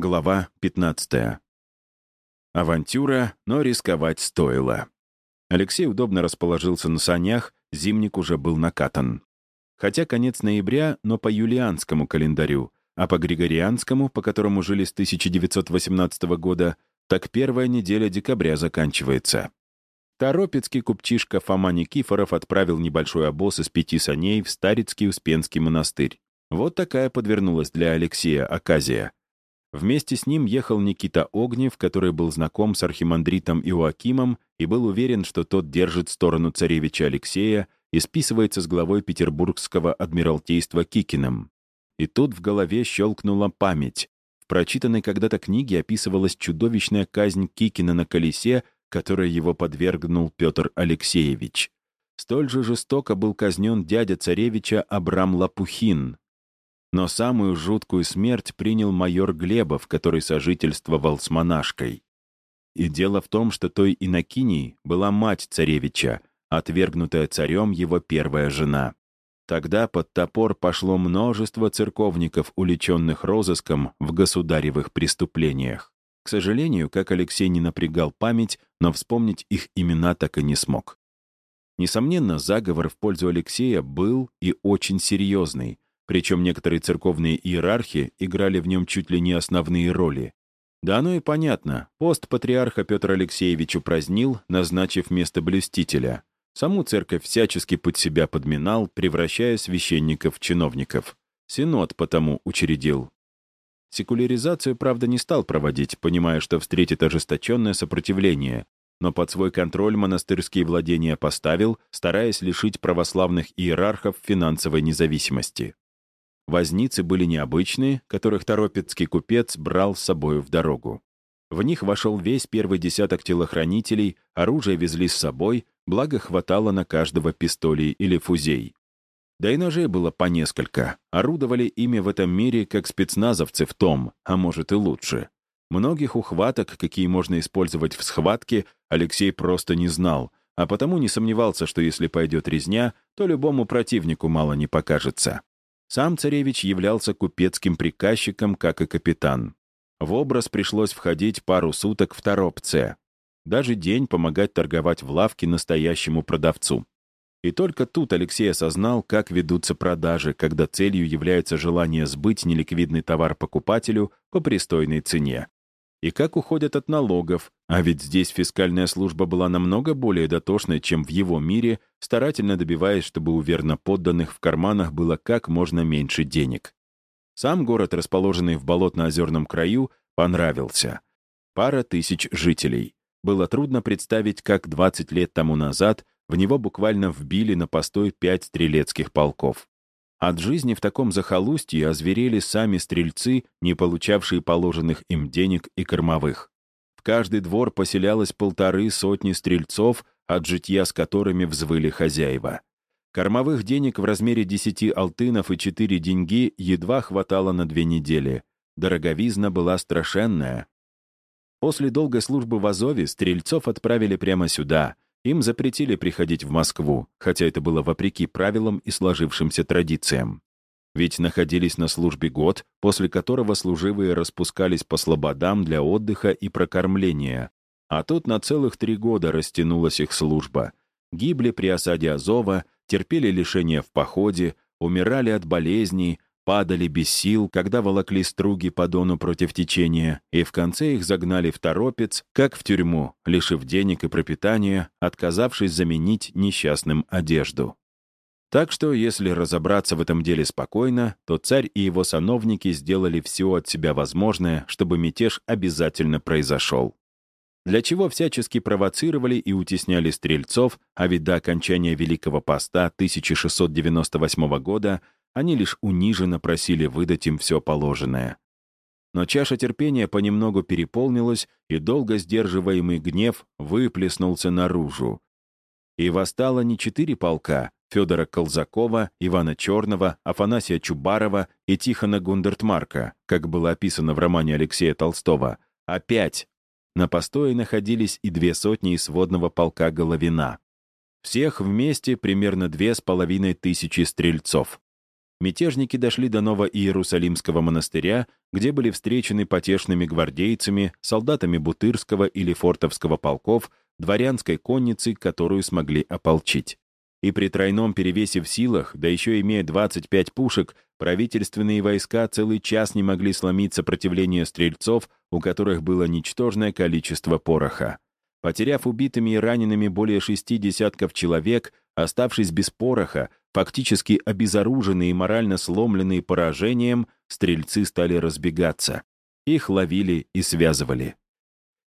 Глава 15. Авантюра, но рисковать стоило. Алексей удобно расположился на санях, зимник уже был накатан. Хотя конец ноября, но по юлианскому календарю, а по григорианскому, по которому жили с 1918 года, так первая неделя декабря заканчивается. Торопецкий купчишка Фома Никифоров отправил небольшой обоз из пяти саней в Старицкий Успенский монастырь. Вот такая подвернулась для Алексея оказия — Вместе с ним ехал Никита Огнев, который был знаком с архимандритом Иоакимом и был уверен, что тот держит сторону царевича Алексея и списывается с главой петербургского адмиралтейства Кикиным. И тут в голове щелкнула память. В прочитанной когда-то книге описывалась чудовищная казнь Кикина на колесе, которой его подвергнул Петр Алексеевич. Столь же жестоко был казнен дядя царевича Абрам Лапухин, но самую жуткую смерть принял майор Глебов, который сожительствовал с монашкой. И дело в том, что той Инокиней была мать царевича, отвергнутая царем его первая жена. Тогда под топор пошло множество церковников, уличенных розыском в государевых преступлениях. К сожалению, как Алексей не напрягал память, но вспомнить их имена так и не смог. Несомненно, заговор в пользу Алексея был и очень серьезный, причем некоторые церковные иерархи играли в нем чуть ли не основные роли. Да оно и понятно. Пост патриарха Петр Алексеевич упразднил, назначив место блюстителя. Саму церковь всячески под себя подминал, превращая священников в чиновников. Синод потому учредил. Секуляризацию, правда, не стал проводить, понимая, что встретит ожесточенное сопротивление, но под свой контроль монастырские владения поставил, стараясь лишить православных иерархов финансовой независимости. Возницы были необычные, которых торопецкий купец брал с собою в дорогу. В них вошел весь первый десяток телохранителей, оружие везли с собой, благо хватало на каждого пистолей или фузей. Да и ножей было по несколько. Орудовали ими в этом мире как спецназовцы в том, а может и лучше. Многих ухваток, какие можно использовать в схватке, Алексей просто не знал, а потому не сомневался, что если пойдет резня, то любому противнику мало не покажется. Сам царевич являлся купецким приказчиком, как и капитан. В образ пришлось входить пару суток в торопце. Даже день помогать торговать в лавке настоящему продавцу. И только тут Алексей осознал, как ведутся продажи, когда целью является желание сбыть неликвидный товар покупателю по пристойной цене и как уходят от налогов, а ведь здесь фискальная служба была намного более дотошной, чем в его мире, старательно добиваясь, чтобы у верноподданных в карманах было как можно меньше денег. Сам город, расположенный в болотно-озерном краю, понравился. Пара тысяч жителей. Было трудно представить, как 20 лет тому назад в него буквально вбили на постой пять стрелецких полков. От жизни в таком захолустье озверели сами стрельцы, не получавшие положенных им денег и кормовых. В каждый двор поселялось полторы сотни стрельцов, от житья с которыми взвыли хозяева. Кормовых денег в размере 10 алтынов и 4 деньги едва хватало на две недели. Дороговизна была страшенная. После долгой службы в Азове стрельцов отправили прямо сюда — им запретили приходить в Москву, хотя это было вопреки правилам и сложившимся традициям. Ведь находились на службе год, после которого служивые распускались по слободам для отдыха и прокормления. А тут на целых три года растянулась их служба. Гибли при осаде Азова, терпели лишения в походе, умирали от болезней, падали без сил, когда волокли струги по дону против течения, и в конце их загнали в торопец, как в тюрьму, лишив денег и пропитания, отказавшись заменить несчастным одежду. Так что, если разобраться в этом деле спокойно, то царь и его сановники сделали все от себя возможное, чтобы мятеж обязательно произошел. Для чего всячески провоцировали и утесняли стрельцов, а ведь до окончания Великого Поста 1698 года они лишь униженно просили выдать им все положенное. Но чаша терпения понемногу переполнилась, и долго сдерживаемый гнев выплеснулся наружу. И восстало не четыре полка — Федора Колзакова, Ивана Черного, Афанасия Чубарова и Тихона Гундертмарка, как было описано в романе Алексея Толстого, а пять. На постое находились и две сотни из сводного полка Головина. Всех вместе примерно две с половиной тысячи стрельцов. Мятежники дошли до Ново-Иерусалимского монастыря, где были встречены потешными гвардейцами, солдатами Бутырского или Фортовского полков, дворянской конницей, которую смогли ополчить. И при тройном перевесе в силах, да еще имея 25 пушек, правительственные войска целый час не могли сломить сопротивление стрельцов, у которых было ничтожное количество пороха. Потеряв убитыми и ранеными более шести десятков человек, оставшись без пороха, фактически обезоруженные и морально сломленные поражением, стрельцы стали разбегаться. Их ловили и связывали.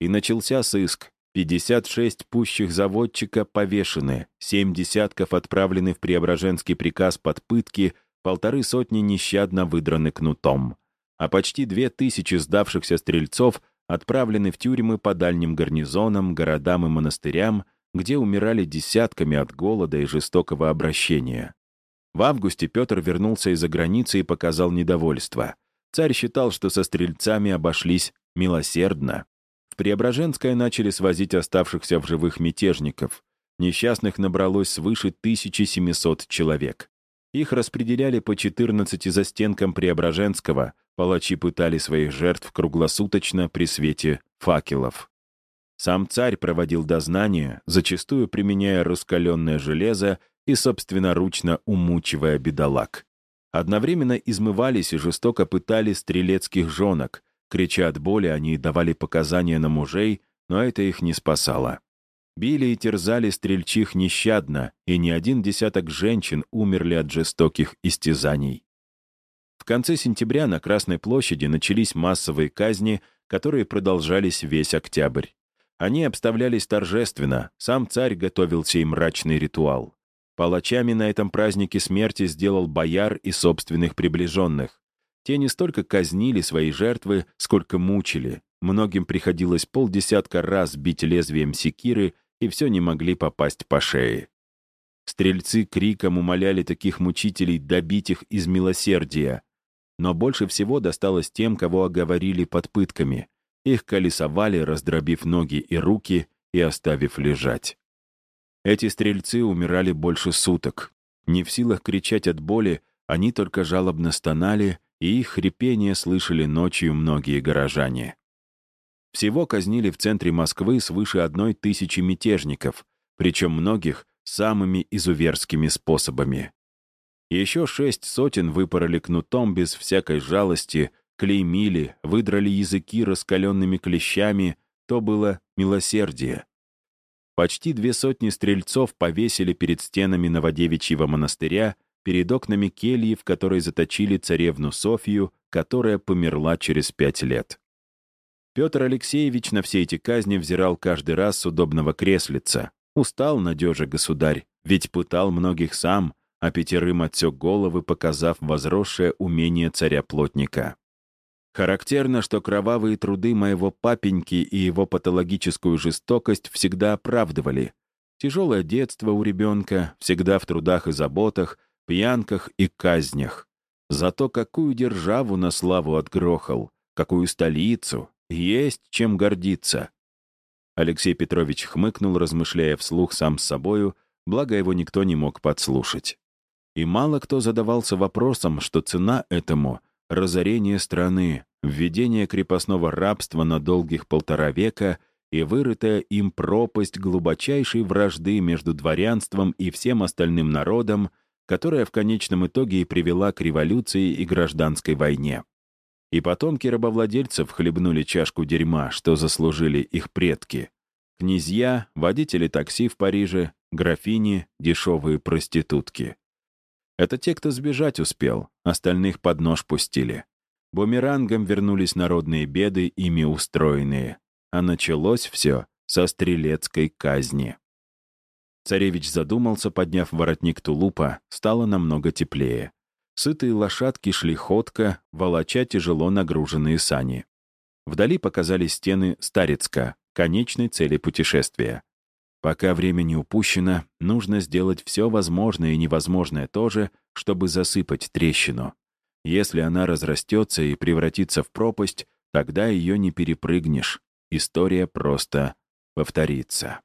И начался сыск. 56 пущих заводчика повешены, 7 десятков отправлены в Преображенский приказ под пытки, полторы сотни нещадно выдраны кнутом. А почти две тысячи сдавшихся стрельцов отправлены в тюрьмы по дальним гарнизонам, городам и монастырям, где умирали десятками от голода и жестокого обращения. В августе Петр вернулся из-за границы и показал недовольство. Царь считал, что со стрельцами обошлись милосердно. В Преображенское начали свозить оставшихся в живых мятежников. Несчастных набралось свыше 1700 человек. Их распределяли по 14 застенкам Преображенского, палачи пытали своих жертв круглосуточно при свете факелов. Сам царь проводил дознание, зачастую применяя раскаленное железо и собственноручно умучивая бедолаг. Одновременно измывались и жестоко пытали стрелецких женок, Крича от боли, они давали показания на мужей, но это их не спасало. Били и терзали стрельчих нещадно, и не один десяток женщин умерли от жестоких истязаний. В конце сентября на Красной площади начались массовые казни, которые продолжались весь октябрь. Они обставлялись торжественно, сам царь готовил сей мрачный ритуал. Палачами на этом празднике смерти сделал бояр и собственных приближенных. Те не столько казнили свои жертвы, сколько мучили. Многим приходилось полдесятка раз бить лезвием секиры, и все не могли попасть по шее. Стрельцы криком умоляли таких мучителей добить их из милосердия. Но больше всего досталось тем, кого оговорили под пытками. Их колесовали, раздробив ноги и руки и оставив лежать. Эти стрельцы умирали больше суток. Не в силах кричать от боли, они только жалобно стонали и их хрипение слышали ночью многие горожане. Всего казнили в центре Москвы свыше одной тысячи мятежников, причем многих самыми изуверскими способами. Еще шесть сотен выпороли кнутом без всякой жалости, клеймили, выдрали языки раскаленными клещами, то было милосердие. Почти две сотни стрельцов повесили перед стенами Новодевичьего монастыря перед окнами кельи, в которой заточили царевну Софию, которая померла через пять лет. Петр Алексеевич на все эти казни взирал каждый раз с удобного креслица. Устал надежа государь, ведь пытал многих сам, а пятерым отсек головы, показав возросшее умение царя-плотника. Характерно, что кровавые труды моего папеньки и его патологическую жестокость всегда оправдывали. Тяжелое детство у ребенка, всегда в трудах и заботах, пьянках и казнях. Зато какую державу на славу отгрохал, какую столицу, есть чем гордиться. Алексей Петрович хмыкнул, размышляя вслух сам с собою, благо его никто не мог подслушать. И мало кто задавался вопросом, что цена этому — разорение страны, введение крепостного рабства на долгих полтора века и вырытая им пропасть глубочайшей вражды между дворянством и всем остальным народом — которая в конечном итоге и привела к революции и гражданской войне. И потомки рабовладельцев хлебнули чашку дерьма, что заслужили их предки. Князья, водители такси в Париже, графини, дешевые проститутки. Это те, кто сбежать успел, остальных под нож пустили. Бумерангом вернулись народные беды, ими устроенные. А началось все со стрелецкой казни. Царевич задумался, подняв воротник тулупа, стало намного теплее. Сытые лошадки шли ходко, волоча тяжело нагруженные сани. Вдали показались стены Старицка, конечной цели путешествия. Пока время не упущено, нужно сделать все возможное и невозможное тоже, чтобы засыпать трещину. Если она разрастется и превратится в пропасть, тогда ее не перепрыгнешь. История просто повторится.